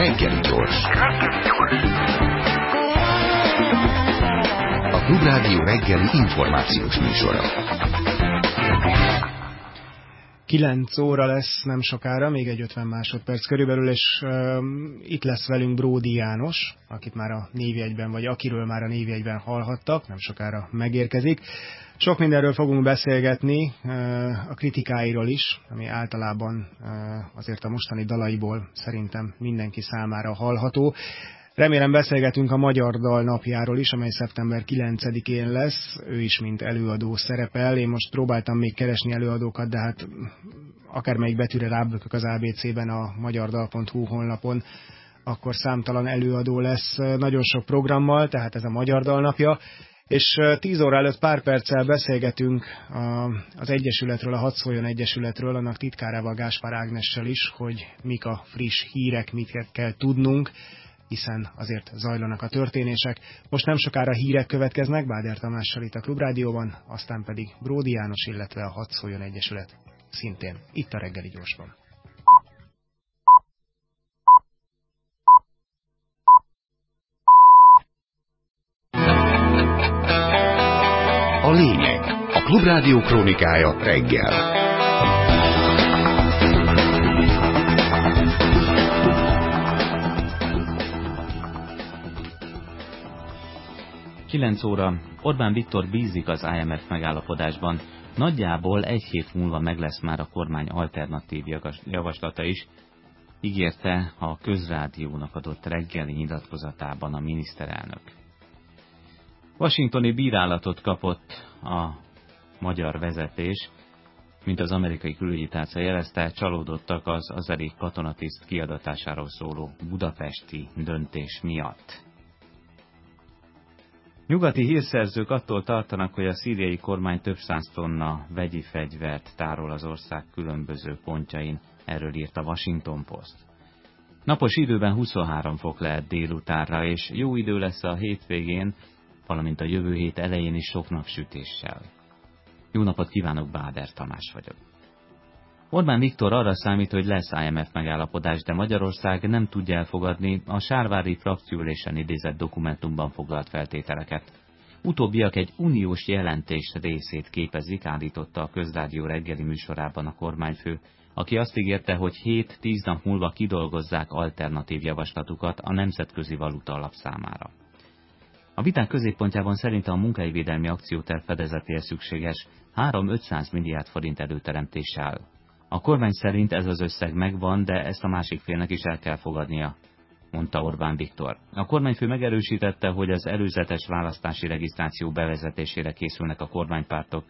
Reggeli gyors. A Klubrádió reggeli információs műsora. 9 óra lesz nem sokára, még egy 50 másodperc körülbelül, és uh, itt lesz velünk Bródi János, akit már a névjegyben, vagy akiről már a névjegyben hallhattak, nem sokára megérkezik. Sok mindenről fogunk beszélgetni, a kritikáiról is, ami általában azért a mostani dalaiból szerintem mindenki számára hallható. Remélem beszélgetünk a Magyar Dal napjáról is, amely szeptember 9-én lesz. Ő is, mint előadó szerepel. Én most próbáltam még keresni előadókat, de hát akármelyik betűre rábökök az ABC-ben a magyardal.hu honlapon, akkor számtalan előadó lesz nagyon sok programmal, tehát ez a Magyar Dal napja. És 10 óra előtt pár perccel beszélgetünk az Egyesületről, a Hadd Egyesületről, annak titkárával Gáspár Ágnessel is, hogy mik a friss hírek, mit kell tudnunk hiszen azért zajlanak a történések. Most nem sokára hírek következnek, Báder Tamással itt a Klubrádióban, aztán pedig Bródi János, illetve a Hadd Egyesület szintén itt a reggeli gyorsban. Klubrádió krónikája reggel. 9 óra. Orbán Viktor bízik az IMF megállapodásban. Nagyjából egy hét múlva meg lesz már a kormány alternatív javaslata is, ígérte a közrádiónak adott reggeli nyilatkozatában a miniszterelnök. Washingtoni bírálatot kapott a magyar vezetés, mint az amerikai külügyi tárca jelezte, csalódottak az azeri katonatiszt kiadatásáról szóló budapesti döntés miatt. Nyugati hírszerzők attól tartanak, hogy a szíriai kormány több száz tonna vegyi fegyvert tárol az ország különböző pontjain, erről írt a Washington Post. Napos időben 23 fok lehet délutánra, és jó idő lesz a hétvégén, valamint a jövő hét elején is sok napsütéssel. Jó napot kívánok, Báder Tamás vagyok. Orbán Viktor arra számít, hogy lesz IMF megállapodás, de Magyarország nem tudja elfogadni a sárvári frakciólésen idézett dokumentumban foglalt feltételeket. Utóbbiak egy uniós jelentés részét képezik, állította a közrádió reggeli műsorában a kormányfő, aki azt ígérte, hogy 7-10 nap múlva kidolgozzák alternatív javaslatukat a Nemzetközi Valuta Alap számára. A viták középpontjában szerinte a munkáivédelmi akcióterv fedezetéhez szükséges 3-500 milliárd forint előteremtéssel a kormány szerint ez az összeg megvan, de ezt a másik félnek is el kell fogadnia, mondta Orbán Viktor. A kormányfő megerősítette, hogy az előzetes választási regisztráció bevezetésére készülnek a kormánypártok.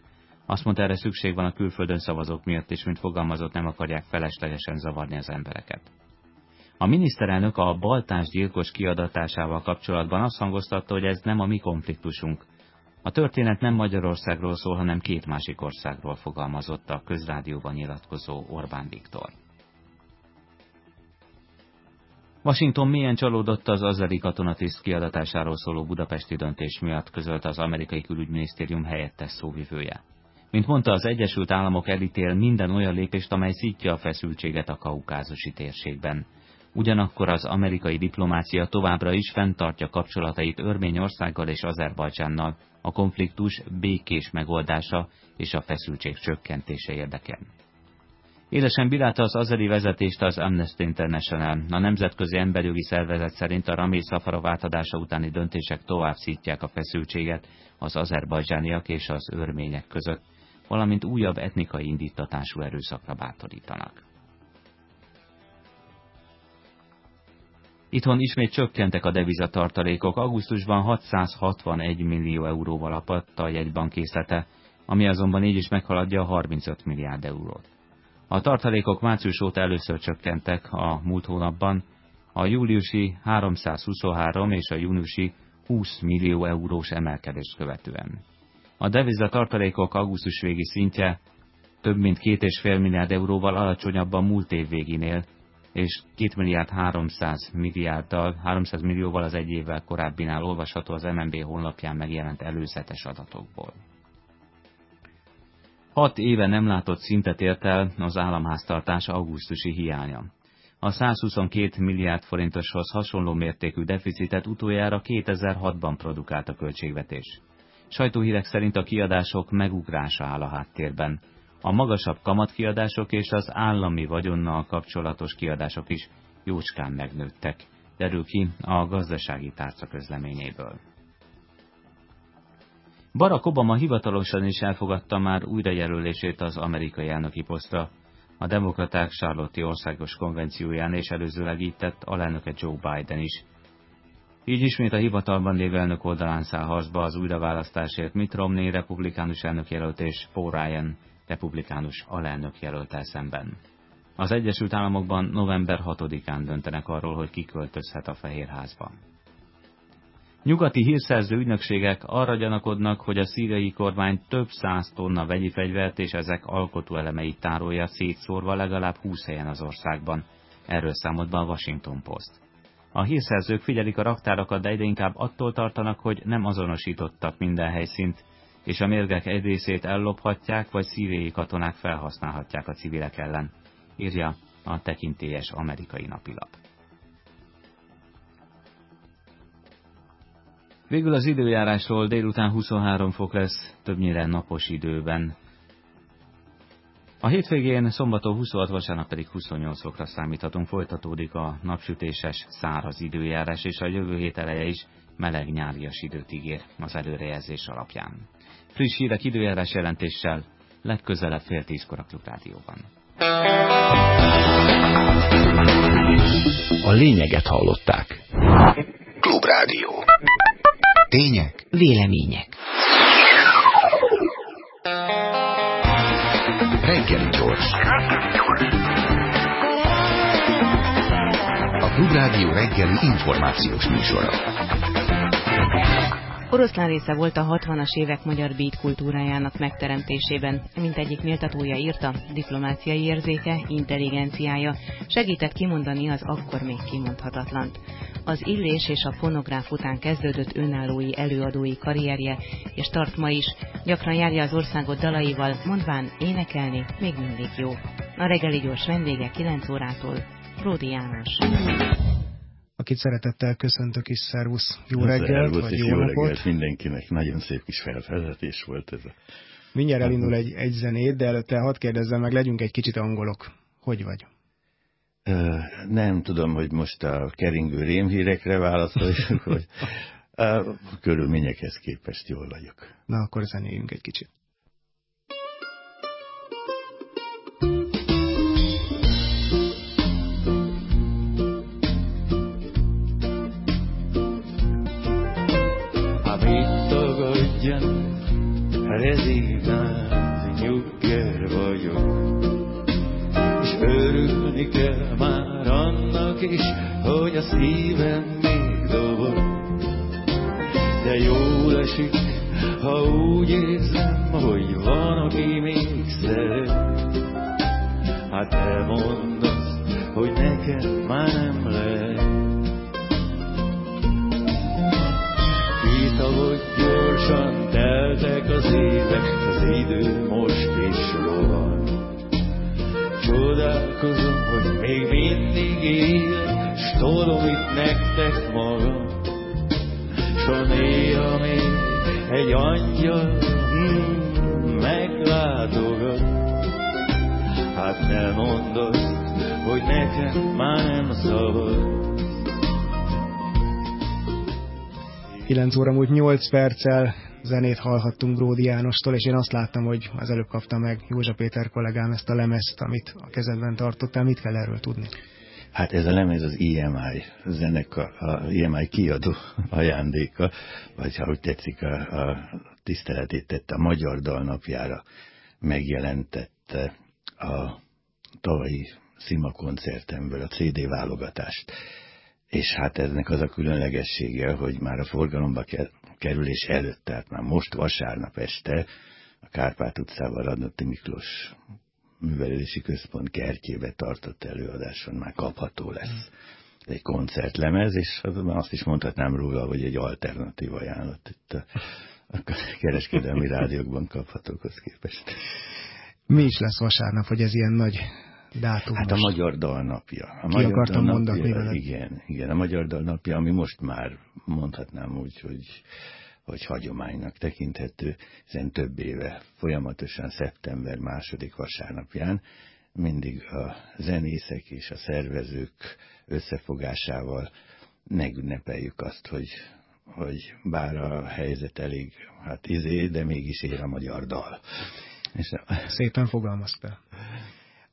Azt mondta, erre szükség van a külföldön szavazók miatt, és mint fogalmazott, nem akarják feleslegesen zavarni az embereket. A miniszterelnök a baltás gyilkos kiadatásával kapcsolatban azt hangoztatta, hogy ez nem a mi konfliktusunk, a történet nem Magyarországról szól, hanem két másik országról fogalmazott a közrádióban nyilatkozó Orbán Viktor. Washington milyen csalódott az azeri katonatiszt kiadatásáról szóló budapesti döntés miatt közölt az amerikai külügyminisztérium helyettes szóvivője. Mint mondta, az Egyesült Államok elítél minden olyan lépést, amely szítja a feszültséget a kaukázusi térségben. Ugyanakkor az amerikai diplomácia továbbra is fenntartja kapcsolatait Örményországgal és Azerbajdzsánnal, a konfliktus békés megoldása és a feszültség csökkentése érdeken. Élesen bírálta az azeri vezetést az Amnesty International. A Nemzetközi Emberjogi Szervezet szerint a Ramé Szafarov átadása utáni döntések tovább szítják a feszültséget az azerbajdzsániak és az örmények között, valamint újabb etnikai indítatású erőszakra bátorítanak. Itthon ismét csökkentek a devizatartalékok. Augusztusban 661 millió euróval apadt a jegybank készlete, ami azonban így is meghaladja a 35 milliárd eurót. A tartalékok március óta először csökkentek a múlt hónapban, a júliusi 323 és a júniusi 20 millió eurós emelkedést követően. A devizatartalékok augusztus végi szintje több mint 2,5 milliárd euróval alacsonyabb a múlt év végénél, és 2 milliárd 300 milliárddal, 300 millióval az egy évvel korábbinál olvasható az MNB honlapján megjelent előzetes adatokból. Hat éve nem látott szintet ért el az államháztartás augusztusi hiánya. A 122 milliárd forintoshoz hasonló mértékű deficitet utoljára 2006-ban produkált a költségvetés. Sajtóhírek szerint a kiadások megugrása áll a háttérben. A magasabb kamatkiadások és az állami vagyonnal kapcsolatos kiadások is jócskán megnőttek, derül ki a gazdasági tárca közleményéből. Barack Obama hivatalosan is elfogadta már újrajelölését az amerikai elnöki posztra. A demokraták Charlotte országos konvencióján és előzőleg így tett alelnöke Joe Biden is. Így ismét a hivatalban lévő elnök oldalán száll harcba az újraválasztásért Mitt Romney republikánus elnökjelölt és Paul Ryan republikánus alelnök jelöltel szemben. Az Egyesült Államokban november 6-án döntenek arról, hogy kiköltözhet a Fehérházba. Nyugati hírszerző ügynökségek arra gyanakodnak, hogy a szíriai kormány több száz tonna vegyi fegyvert és ezek alkotóelemeit tárolja szétszórva legalább 20 helyen az országban. Erről számolt be a Washington Post. A hírszerzők figyelik a raktárakat, de egyre inkább attól tartanak, hogy nem azonosítottak minden helyszínt, és a mérgek egy részét ellophatják, vagy szíriai katonák felhasználhatják a civilek ellen, írja a tekintélyes amerikai napilap. Végül az időjárásról délután 23 fok lesz, többnyire napos időben. A hétvégén szombaton 26, vasárnap pedig 28 fokra számíthatunk, folytatódik a napsütéses, száraz időjárás, és a jövő hét eleje is meleg nyárias időt ígér az előrejelzés alapján. Friss hírek időjárás jelentéssel legközelebb fél tízkor a Klub Rádióban. A lényeget hallották. Klubrádió. Tények. Vélemények. Reggeli gyors. A Klubrádió reggeli információs műsora. Oroszlán része volt a 60-as évek magyar beat kultúrájának megteremtésében, mint egyik méltatója írta, diplomáciai érzéke, intelligenciája, segített kimondani az akkor még kimondhatatlant. Az illés és a fonográf után kezdődött önállói előadói karrierje, és tart ma is, gyakran járja az országot dalaival, mondván énekelni még mindig jó. A reggeli gyors vendége 9 órától, Ródi János akit szeretettel köszöntök is, szervusz, jó reggelt, vagy jó, jó napot. reggelt mindenkinek, nagyon szép kis felvezetés volt ez a... Mindjárt elindul egy, egy zenét, de előtte hadd kérdezzem meg, legyünk egy kicsit angolok. Hogy vagy? Nem tudom, hogy most a keringő rémhírekre válaszoljunk, hogy a körülményekhez képest jól vagyok. Na, akkor zenéljünk egy kicsit. Hát 9 óra múlt 8 perccel zenét hallhattunk Bródi Jánostól, és én azt láttam, hogy az előbb kapta meg Józsa Péter kollégám ezt a lemezt, amit a kezedben tartottál. Mit kell erről tudni? Hát ez a lemez az EMI zenekar, a EMI kiadó ajándéka, vagy ha úgy tetszik, a, a tiszteletét tette a Magyar Dalnapjára megjelentette a tavalyi Szima koncertemből a CD válogatást és hát ennek az a különlegessége, hogy már a forgalomba kerülés előtt, tehát már most vasárnap este a Kárpát utcában Radnóti Miklós művelési központ kertjébe tartott előadáson már kapható lesz. Ez egy koncertlemez, és azt is mondhatnám róla, hogy egy alternatív ajánlat itt a, a kereskedelmi rádiókban kaphatókhoz képest. Mi is lesz vasárnap, hogy ez ilyen nagy dátum Hát most? a Magyar Dalnapja. A Ki Magyar akartam Dalnapja, veled? Igen, igen, a Magyar Dalnapja, ami most már mondhatnám úgy, hogy hogy hagyománynak tekinthető, hiszen több éve folyamatosan szeptember második vasárnapján mindig a zenészek és a szervezők összefogásával megünnepeljük azt, hogy, hogy bár a helyzet elég hát izé, de mégis ér a magyar dal. És Szépen fogalmaztál.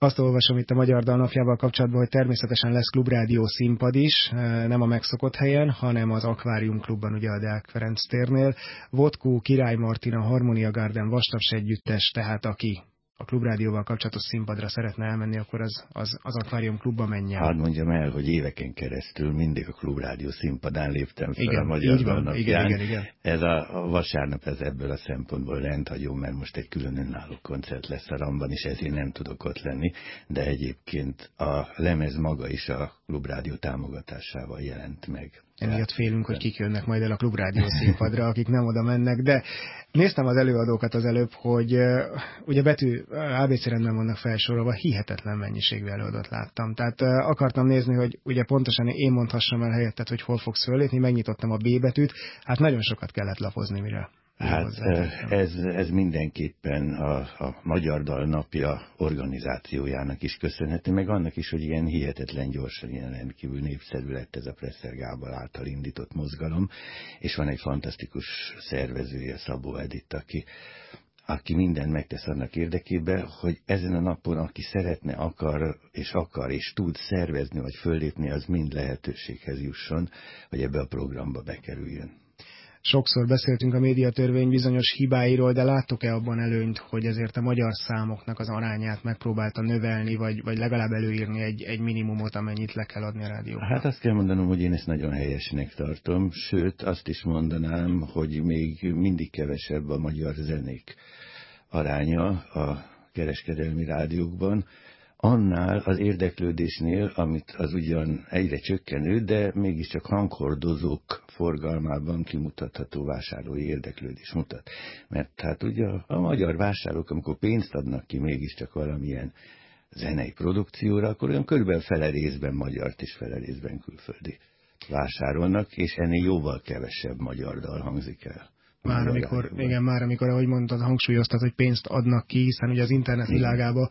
Azt olvasom itt a Magyar Dal napjával kapcsolatban, hogy természetesen lesz klubrádió színpad is, eh, nem a megszokott helyen, hanem az Akvárium klubban, ugye a Deák Ferenc térnél. Vodkó, Király Martina, Harmonia Garden, Vastaps együttes, tehát aki a klubrádióval kapcsolatos színpadra szeretne elmenni, akkor az, az, az Akvárium klubba menjen. Hadd mondjam el, hogy éveken keresztül mindig a klubrádió színpadán léptem fel Igen, a Magyar van, igen, igen, igen. Ez a, a vasárnap ez ebből a szempontból rendhagyó, mert most egy külön önálló koncert lesz a Ramban, és ezért nem tudok ott lenni, de egyébként a lemez maga is a klubrádió támogatásával jelent meg. Emiatt félünk, hogy kik jönnek majd el a klubrádió színpadra, akik nem oda mennek, de néztem az előadókat az előbb, hogy ugye betű ABC rendben vannak felsorolva, hihetetlen mennyiségű előadót láttam. Tehát akartam nézni, hogy ugye pontosan én mondhassam el helyettet, hogy hol fogsz fölépni, megnyitottam a B betűt, hát nagyon sokat kellett lapozni, mire Hát hozzátettem. ez, ez mindenképpen a, a Magyar Dal Napja organizációjának is köszönhető, meg annak is, hogy ilyen hihetetlen gyorsan, ilyen rendkívül népszerű lett ez a Presser Gábor által indított mozgalom, és van egy fantasztikus szervezője, Szabó Edith, aki, aki mindent megtesz annak érdekében, hogy ezen a napon, aki szeretne, akar, és akar, és tud szervezni, vagy föllépni, az mind lehetőséghez jusson, hogy ebbe a programba bekerüljön. Sokszor beszéltünk a médiatörvény bizonyos hibáiról, de láttok-e abban előnyt, hogy ezért a magyar számoknak az arányát megpróbálta növelni, vagy, vagy legalább előírni egy, egy minimumot, amennyit le kell adni a rádióban? Hát azt kell mondanom, hogy én ezt nagyon helyesnek tartom, sőt azt is mondanám, hogy még mindig kevesebb a magyar zenék aránya a kereskedelmi rádiókban, annál az érdeklődésnél, amit az ugyan egyre csökkenő, de mégiscsak hanghordozók forgalmában kimutatható vásárlói érdeklődés mutat. Mert hát ugye a magyar vásárlók, amikor pénzt adnak ki mégiscsak valamilyen zenei produkcióra, akkor olyan körülbelül fele részben magyart és fele részben külföldi vásárolnak, és ennél jóval kevesebb magyar dal hangzik el. Már amikor, igen, már amikor, ahogy mondtad, hangsúlyoztad, hogy pénzt adnak ki, hiszen ugye az internet világába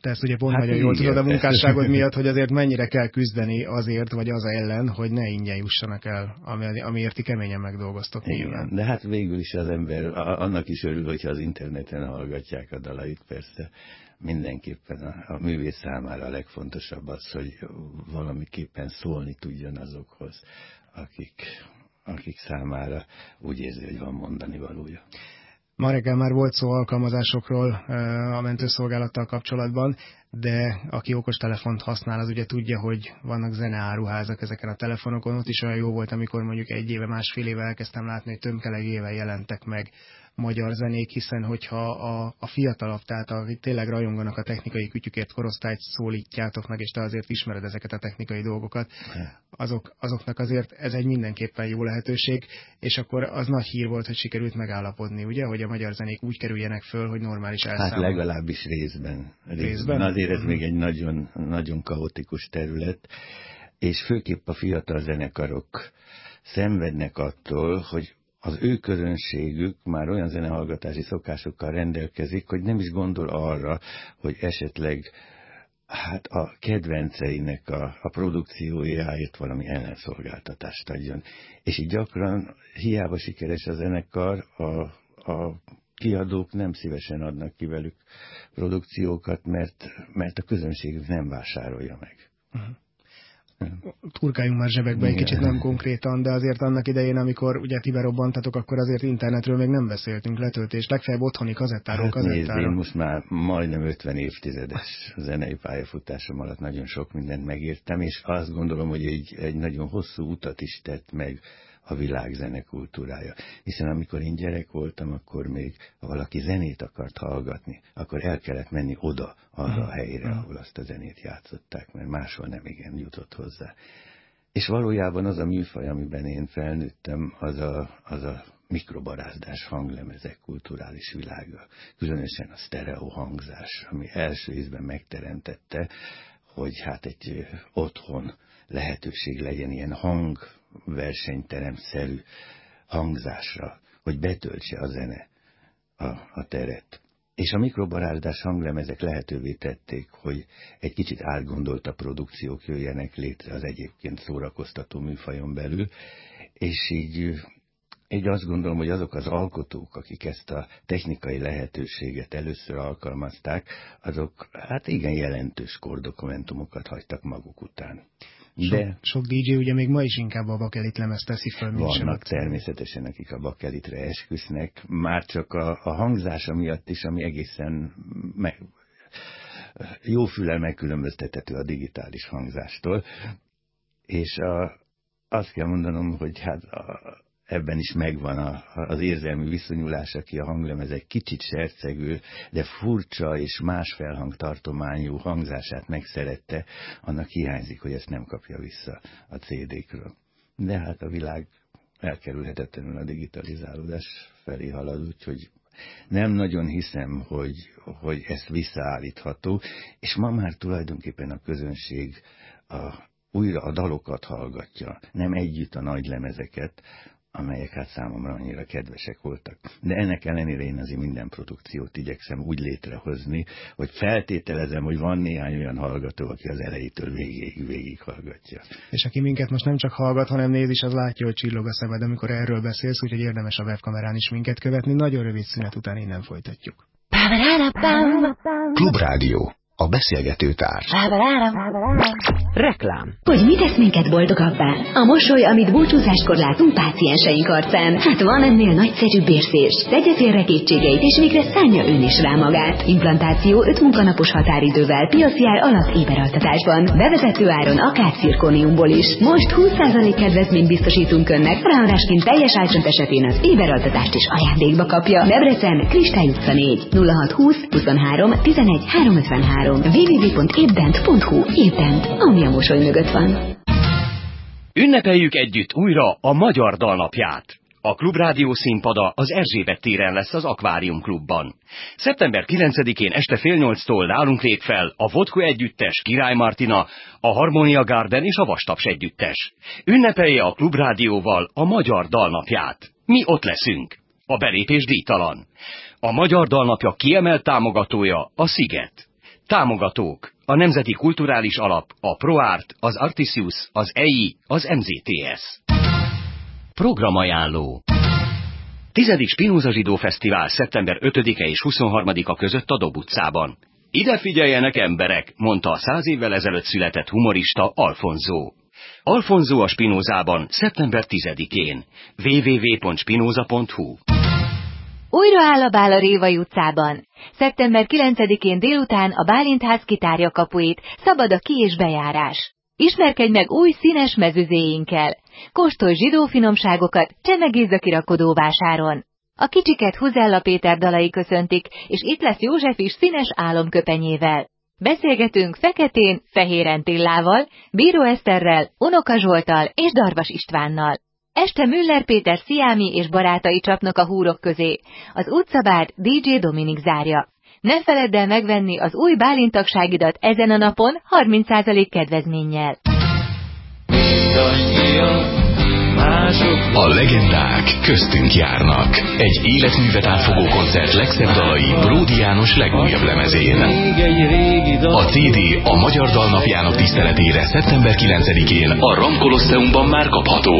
te ezt ugye pont Hát nagyon jól tudod a munkásságod miatt, hogy azért mennyire kell küzdeni azért, vagy az ellen, hogy ne ingyen jussanak el, ami, amiért ti keményen megdolgoztok nyilván. Igen, de hát végül is az ember annak is örül, hogyha az interneten hallgatják a dalait, persze mindenképpen a, a művész számára a legfontosabb az, hogy valamiképpen szólni tudjon azokhoz, akik, akik számára úgy érzi, hogy van mondani valója. Ma reggel már volt szó alkalmazásokról a mentőszolgálattal kapcsolatban, de aki okostelefont használ, az ugye tudja, hogy vannak zeneáruházak ezeken a telefonokon. Ott is olyan jó volt, amikor mondjuk egy éve, másfél éve elkezdtem látni, hogy tömkelegével jelentek meg magyar zenék, hiszen hogyha a, a fiatalabb, tehát akik tényleg rajonganak a technikai kütyükért korosztályt szólítjátok meg, és te azért ismered ezeket a technikai dolgokat, azok, azoknak azért ez egy mindenképpen jó lehetőség, és akkor az nagy hír volt, hogy sikerült megállapodni, ugye, hogy a magyar zenék úgy kerüljenek föl, hogy normális Hát elszámol. legalábbis részben. Részben? Azért ez Mhm. még egy nagyon, nagyon kaotikus terület, és főképp a fiatal zenekarok szenvednek attól, hogy az ő közönségük már olyan zenehallgatási szokásokkal rendelkezik, hogy nem is gondol arra, hogy esetleg hát a kedvenceinek a, a produkciójáért valami ellenszolgáltatást adjon. És így gyakran hiába sikeres a zenekar, a, a kiadók nem szívesen adnak ki velük produkciókat, mert, mert a közönségük nem vásárolja meg. Turkáljunk már zsebekbe egy Igen. kicsit nem konkrétan, de azért annak idején, amikor ugye ti berobbantatok, akkor azért internetről még nem beszéltünk letöltés, legfeljebb otthoni kazettáról Hát nézd, én most már majdnem 50 évtizedes zenei pályafutásom alatt nagyon sok mindent megértem, és azt gondolom, hogy egy, egy nagyon hosszú utat is tett meg a világ zenekultúrája. Hiszen amikor én gyerek voltam, akkor még ha valaki zenét akart hallgatni, akkor el kellett menni oda, arra a helyre, ahol azt a zenét játszották, mert máshol nem igen jutott hozzá. És valójában az a műfaj, amiben én felnőttem, az a, az a mikrobarázdás hanglemezek kulturális világa, különösen a stereo hangzás, ami első ízben megteremtette, hogy hát egy otthon lehetőség legyen ilyen hangversenyteremszerű hangzásra, hogy betöltse a zene a, a teret. És a mikrobarázdás hanglemezek lehetővé tették, hogy egy kicsit átgondolta produkciók jöjjenek létre az egyébként szórakoztató műfajon belül, és így így azt gondolom, hogy azok az alkotók, akik ezt a technikai lehetőséget először alkalmazták, azok hát igen jelentős kordokumentumokat hagytak maguk után. De sok, sok DJ ugye még ma is inkább a bakelit lemez teszi föl, mint Vannak sem természetesen, akik a bakelitre esküsznek, már csak a, a hangzása miatt is, ami egészen meg, jó fülel megkülönböztethető a digitális hangzástól. És a, azt kell mondanom, hogy hát a, ebben is megvan a, az érzelmi viszonyulás, aki a hanglemez egy kicsit sercegő, de furcsa és más felhangtartományú hangzását megszerette, annak hiányzik, hogy ezt nem kapja vissza a CD-kről. De hát a világ elkerülhetetlenül a digitalizálódás felé halad, úgyhogy nem nagyon hiszem, hogy, hogy ez visszaállítható, és ma már tulajdonképpen a közönség a, újra a dalokat hallgatja, nem együtt a nagy lemezeket, amelyek hát számomra annyira kedvesek voltak. De ennek ellenére én azért minden produkciót igyekszem úgy létrehozni, hogy feltételezem, hogy van néhány olyan hallgató, aki az elejétől végéig végig hallgatja. És aki minket most nem csak hallgat, hanem néz is, az látja, hogy csillog a szemed, amikor erről beszélsz, úgyhogy érdemes a webkamerán is minket követni. Nagyon rövid szünet után innen folytatjuk. Klubrádió a beszélgető társ. Reklám. Hogy mit tesz minket boldogabbá? A mosoly, amit búcsúzáskor látunk pácienseink arcán. Hát van ennél nagyszerűbb érzés. Tegye félre kétségeit, és végre szállja ön is rá magát. Implantáció 5 munkanapos határidővel, piaci ár alatt éberaltatásban. Bevezető áron akár cirkóniumból is. Most 20% kedvezményt biztosítunk önnek, ráadásként teljes ácsont esetén az éberaltatást is ajándékba kapja. Debrecen, Kristály utca 4, 0620 23 11 353 3. www.ébbent.hu Ébbent, ami a mosoly mögött van. Ünnepeljük együtt újra a Magyar Dalnapját. A Klubrádió színpada az Erzsébet téren lesz az Akvárium Klubban. Szeptember 9-én este fél nyolctól nálunk lép fel a Vodko együttes, Király Martina, a Harmonia Garden és a Vastaps együttes. Ünnepelje a Klubrádióval a Magyar Dalnapját. Mi ott leszünk. A belépés díjtalan. A Magyar Dalnapja kiemelt támogatója a Sziget. Támogatók. A Nemzeti Kulturális Alap, a ProArt, az Artisius, az EI, az MZTS. Programajánló. Tizedik Spinoza Zsidó Fesztivál szeptember 5-e és 23-a között a Dob utcában. Ide figyeljenek emberek, mondta a száz évvel ezelőtt született humorista Alfonzó. Alfonzó a Spinozában szeptember 10-én. www.spinoza.hu újra áll a bál a Révai utcában. Szeptember 9-én délután a Bálintház kitárja kapuit, szabad a ki- és bejárás. Ismerkedj meg új színes mezőzéinkkel. Kóstolj zsidó finomságokat, csemegézz a kirakodó vásáron. A kicsiket Huzella Péter dalai köszöntik, és itt lesz József is színes álomköpenyével. Beszélgetünk Feketén, Fehéren Tillával, Bíró Eszterrel, Unoka Zsoltal és Darvas Istvánnal. Este Müller Péter Sziámi és barátai csapnak a húrok közé. Az utcabárt DJ Dominik zárja. Ne feledd el megvenni az új bálintagságidat ezen a napon 30% kedvezménnyel. A legendák köztünk járnak. Egy életművet átfogó koncert legszebb dalai Bródi János legújabb lemezén. A CD a Magyar Dalnapjának tiszteletére szeptember 9-én a Ram Kolosseumban már kapható.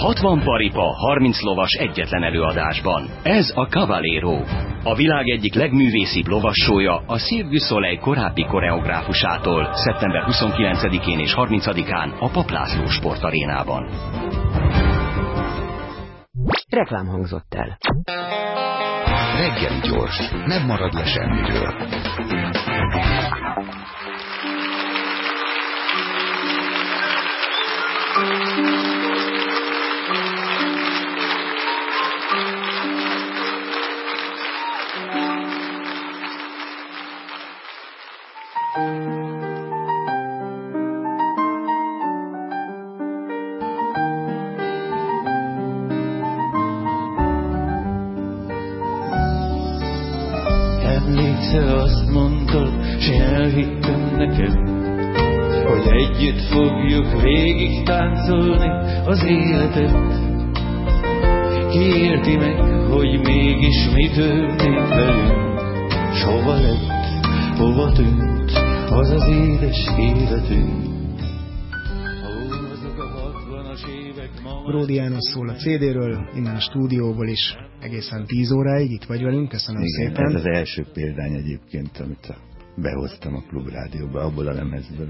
60 paripa, 30 lovas egyetlen előadásban. Ez a Cavallero. A világ egyik legművészibb lovassója a Cirque du Soleil korábbi koreográfusától szeptember 29-én és 30-án a Paplászló sportarénában. Reklám hangzott el. Reggeli gyors, nem marad le semmiről. Szól a CD-ről, innen a stúdióból is egészen 10 óráig itt vagy velünk, köszönöm Igen, szépen. ez az első példány egyébként, amit behoztam a klubrádióba, abból a lemezből.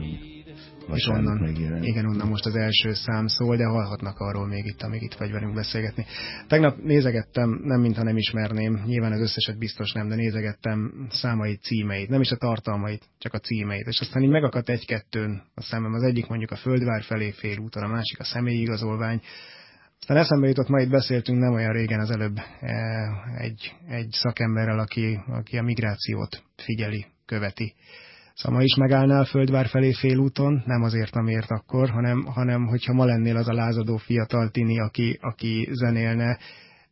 És onnan, igen, onnan most az első szám szól, de hallhatnak arról még itt, amíg itt vagy velünk beszélgetni. Tegnap nézegettem, nem mintha nem ismerném, nyilván az összeset biztos nem, de nézegettem számait, címeit, nem is a tartalmait, csak a címeit, és aztán így megakadt egy-kettőn a szemem. Az egyik mondjuk a Földvár felé félúton, a másik a személyi igazolvány, aztán eszembe jutott, ma itt beszéltünk nem olyan régen az előbb eh, egy, egy szakemberrel, aki, aki a migrációt figyeli, követi. Szóval ma is megállnál Földvár felé félúton, nem azért, amiért akkor, hanem, hanem hogyha ma lennél az a lázadó fiatal tini, aki, aki zenélne,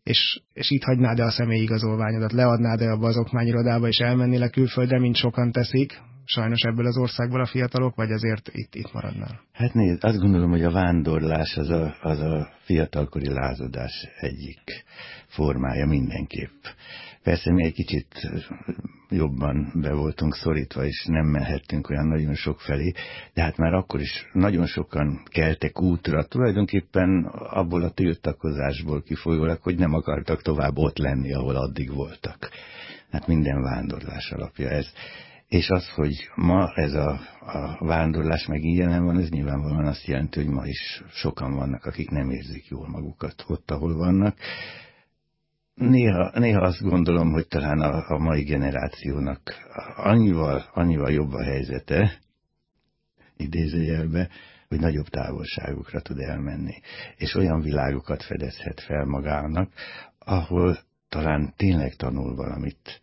és, és itt hagynád-e a személyigazolványodat, leadnád-e abba az okmányirodába, és elmennél a külföldre, mint sokan teszik, sajnos ebből az országból a fiatalok, vagy azért itt, itt maradnál? Hát nézd, azt gondolom, hogy a vándorlás az a, az a fiatalkori lázadás egyik formája mindenképp. Persze mi egy kicsit jobban be voltunk szorítva, és nem mehettünk olyan nagyon sok felé, de hát már akkor is nagyon sokan keltek útra, tulajdonképpen abból a tiltakozásból kifolyólag, hogy nem akartak tovább ott lenni, ahol addig voltak. Hát minden vándorlás alapja ez. És az, hogy ma ez a, a vándorlás meg jelen van, ez nyilvánvalóan azt jelenti, hogy ma is sokan vannak, akik nem érzik jól magukat ott, ahol vannak. Néha, néha azt gondolom, hogy talán a, a mai generációnak annyival, annyival jobb a helyzete, idézőjelbe, hogy nagyobb távolságokra tud elmenni, és olyan világokat fedezhet fel magának, ahol talán tényleg tanul valamit,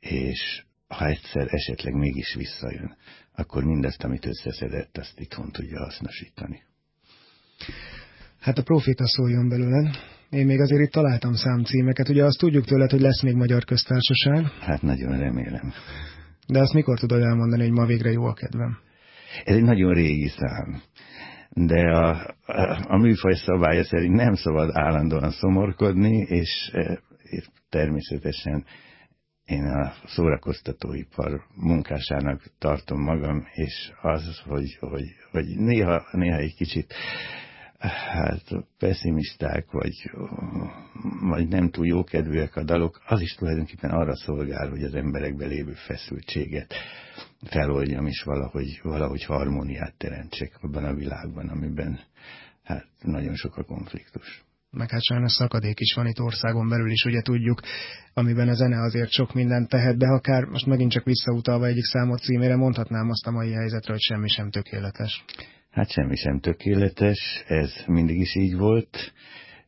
és ha egyszer esetleg mégis visszajön, akkor mindezt, amit összeszedett, azt itthon tudja hasznosítani. Hát a proféta szóljon belőle. Én még azért itt találtam számcímeket. Ugye azt tudjuk tőled, hogy lesz még magyar köztársaság. Hát nagyon remélem. De azt mikor tudod elmondani, hogy ma végre jó a kedvem? Ez egy nagyon régi szám. De a, a, a műfaj szabálya szerint nem szabad állandóan szomorkodni, és e, természetesen én a szórakoztatóipar munkásának tartom magam, és az, hogy, hogy, hogy néha, néha egy kicsit hát pessimisták, vagy, vagy nem túl jókedvűek a dalok, az is tulajdonképpen arra szolgál, hogy az emberekbe lévő feszültséget feloldjam, és valahogy, valahogy harmóniát teremtsek abban a világban, amiben hát nagyon sok a konfliktus meg hát sajnos szakadék is van itt országon belül is, ugye tudjuk, amiben a zene azért sok mindent tehet, de akár most megint csak visszautalva egyik számot címére mondhatnám azt a mai helyzetre, hogy semmi sem tökéletes. Hát semmi sem tökéletes, ez mindig is így volt,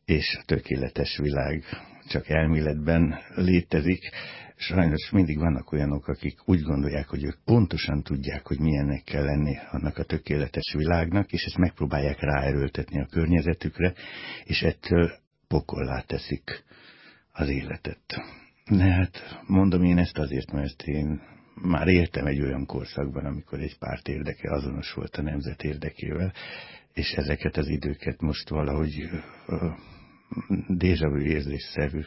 és a tökéletes világ csak elméletben létezik. Sajnos mindig vannak olyanok, akik úgy gondolják, hogy ők pontosan tudják, hogy milyennek kell lenni annak a tökéletes világnak, és ezt megpróbálják ráerőltetni a környezetükre, és ettől pokollá teszik az életet. De hát mondom én ezt azért, mert én már éltem egy olyan korszakban, amikor egy párt érdeke azonos volt a nemzet érdekével, és ezeket az időket most valahogy déjavű érzésszerű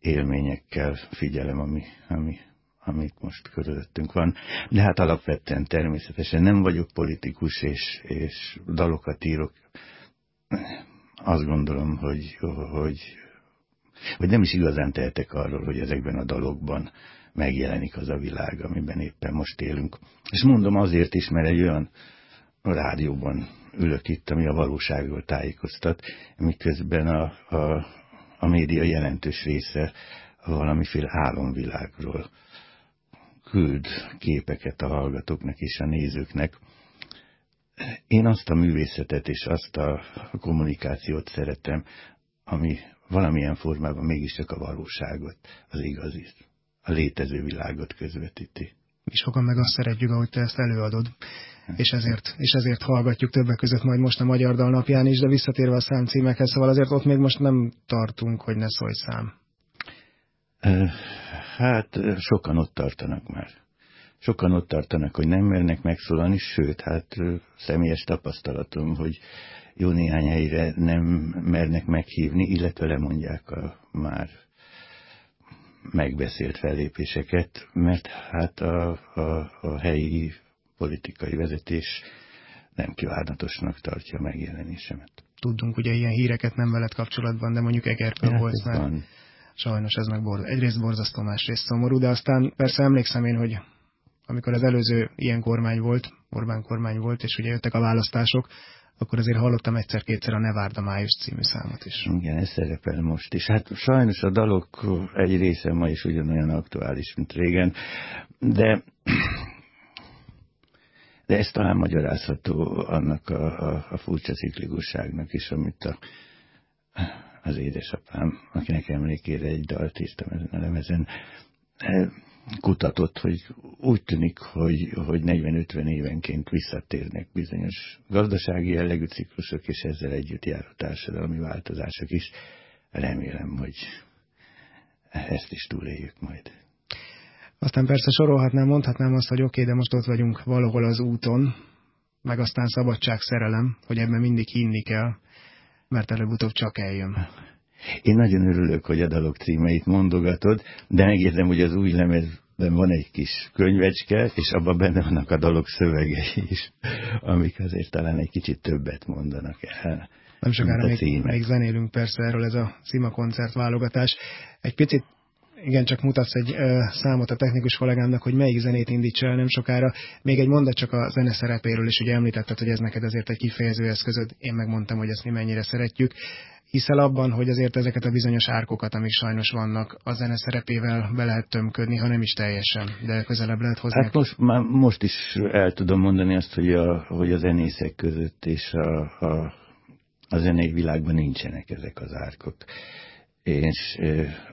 élményekkel figyelem, ami, ami, amit most körülöttünk van. De hát alapvetően természetesen nem vagyok politikus, és, és dalokat írok. Azt gondolom, hogy, hogy, hogy nem is igazán tehetek arról, hogy ezekben a dalokban megjelenik az a világ, amiben éppen most élünk. És mondom azért is, mert egy olyan rádióban ülök itt, ami a valóságról tájékoztat, miközben a, a, a média jelentős része valamiféle álomvilágról küld képeket a hallgatóknak és a nézőknek. Én azt a művészetet és azt a kommunikációt szeretem, ami valamilyen formában mégiscsak a valóságot, az igazit a létező világot közvetíti. Mi sokan meg azt szeretjük, ahogy te ezt előadod. És ezért, és ezért hallgatjuk többek között majd most a Magyar Dal napján is, de visszatérve a számcímekhez, szóval azért ott még most nem tartunk, hogy ne szólj szám. Hát sokan ott tartanak már. Sokan ott tartanak, hogy nem mernek megszólalni, sőt, hát személyes tapasztalatom, hogy jó néhány helyre nem mernek meghívni, illetve lemondják a már megbeszélt fellépéseket, mert hát a, a, a helyi politikai vezetés nem kívánatosnak tartja a megjelenésemet. Tudunk ugye ilyen híreket nem veled kapcsolatban, de mondjuk Egertől hát volt már. Van. Sajnos ez meg borz, egyrészt borzasztó, másrészt szomorú, de aztán persze emlékszem én, hogy amikor az előző ilyen kormány volt, Orbán kormány volt, és ugye jöttek a választások, akkor azért hallottam egyszer-kétszer a Nevárda Május című számot is. Igen, ez szerepel most is. Hát sajnos a dalok egy része ma is ugyanolyan aktuális, mint régen, de de ez talán magyarázható annak a, a, a furcsa ciklikusságnak is, amit a, az édesapám, akinek emlékére egy dalt írtam ezen a lemezen, kutatott, hogy úgy tűnik, hogy, hogy 40-50 évenként visszatérnek bizonyos gazdasági jellegű ciklusok, és ezzel együtt jár a társadalmi változások is. Remélem, hogy ezt is túléljük majd. Aztán persze sorolhatnám, mondhatnám azt, hogy oké, okay, de most ott vagyunk valahol az úton, meg aztán szabadság szerelem, hogy ebben mindig hinni kell, mert előbb-utóbb csak eljön. Én nagyon örülök, hogy a dalok címeit mondogatod, de megérzem, hogy az új lemezben van egy kis könyvecske, és abban benne vannak a dalok szövegei is, amik azért talán egy kicsit többet mondanak el. Nem sokára még, még zenélünk persze erről ez a Szima koncert válogatás. Egy picit igen, csak mutatsz egy ö, számot a technikus kollégámnak, hogy melyik zenét indítsa el nem sokára. Még egy mondat csak a zene szerepéről, és ugye említetted, hogy ez neked azért egy kifejező eszközöd. Én megmondtam, hogy ezt mi mennyire szeretjük. Hiszel abban, hogy azért ezeket a bizonyos árkokat, amik sajnos vannak, a zene szerepével be lehet tömködni, ha nem is teljesen, de közelebb lehet hozni. Hát most, már most is el tudom mondani azt, hogy a, hogy a zenészek között és a, a, a zenei világban nincsenek ezek az árkok és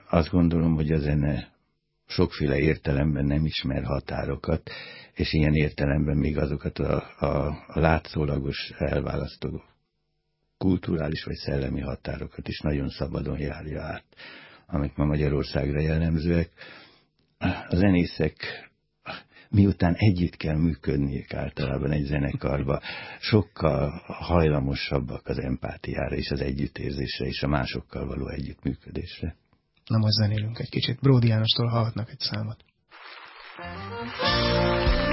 azt gondolom, hogy a zene sokféle értelemben nem ismer határokat, és ilyen értelemben még azokat a, a, a látszólagos elválasztó kulturális vagy szellemi határokat is nagyon szabadon járja át, amik ma Magyarországra jellemzőek. A zenészek miután együtt kell működniük általában egy zenekarba, sokkal hajlamosabbak az empátiára és az együttérzésre és a másokkal való együttműködésre. Na most zenélünk egy kicsit. Bródi Jánostól hallhatnak egy számot. Thank you.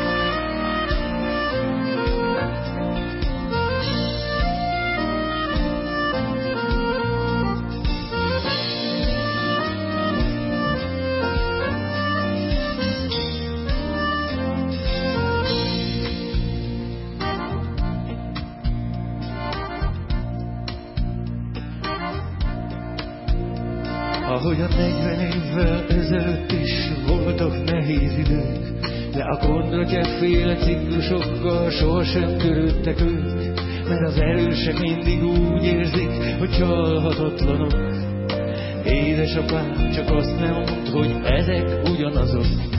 Ahogyan 40 évvel ezelőtt is voltak nehéz idők, de a kondratyek ciklusokkal sohasem törődtek ők, mert az erősek mindig úgy érzik, hogy csalhatatlanok. Édesapám csak azt nem mond, hogy ezek ugyanazok,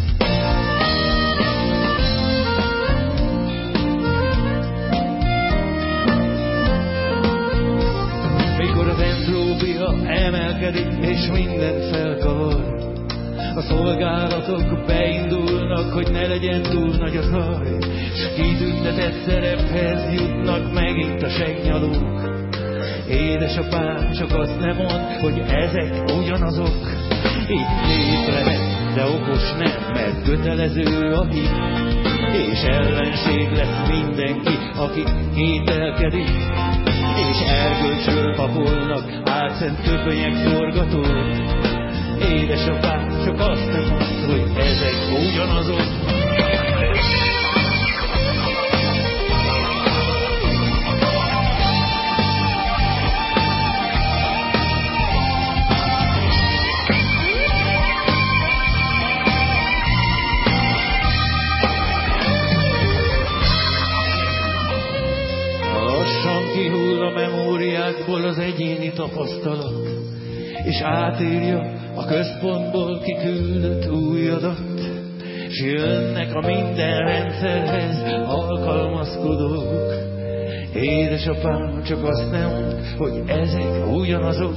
emelkedik, és minden felkavar. A szolgálatok beindulnak, hogy ne legyen túl nagy a zaj, s kitüntetett szerephez jutnak megint a segnyalók. Édesapám csak azt nem mond, hogy ezek ugyanazok. Itt lehet, de okos nem, mert kötelező a hit. És ellenség lesz mindenki, aki kételkedik és ergölcsről papolnak, álszent köpönyek forgató. Édesapám csak azt nem mond, hogy ezek ugyanazok, világból az egyéni tapasztalat, és átírja a központból kiküldött új adat, s jönnek a minden rendszerhez alkalmazkodók. Édesapám csak azt nem mond, hogy ezek ugyanazok,